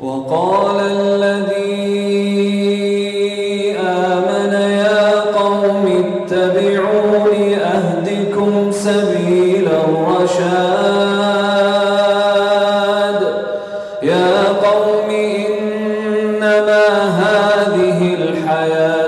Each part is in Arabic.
وقال الذي آمن يا قوم اتبعون أهدكم سبيل الرشاد. يا قوم إنما هذه الحياة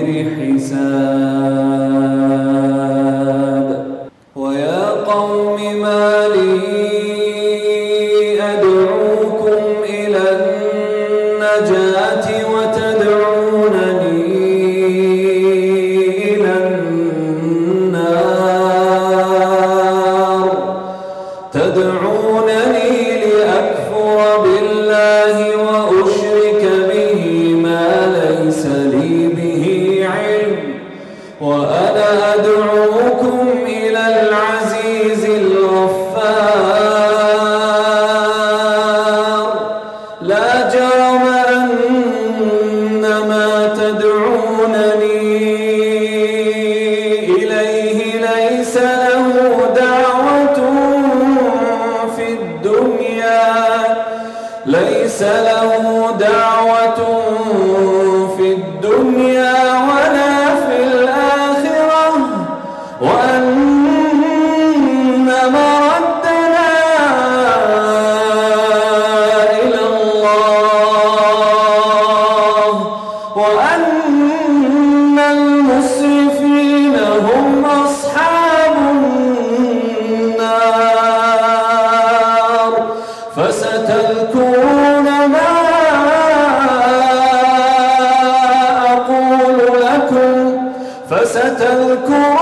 حساب ويا قوم ما لي أدعوكم إلى النجاة وتدعونني وأنا أدعوكم إلى العزيز الغفار. لا جرم أن ما تدعونني إليه ليس له دعوة في الدنيا. ليس له دعوة في الدنيا ولا فستذكرون ما أقول لكم فستذكرون